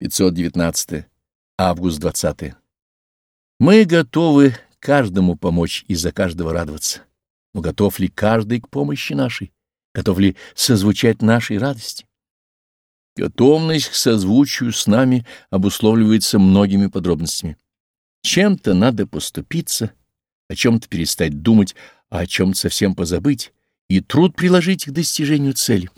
519. Август 20. Мы готовы каждому помочь и за каждого радоваться. Но готов ли каждый к помощи нашей? Готов ли созвучать нашей радости? Готовность к созвучию с нами обусловливается многими подробностями. Чем-то надо поступиться, о чем-то перестать думать, а о чем-то совсем позабыть, и труд приложить к достижению цели.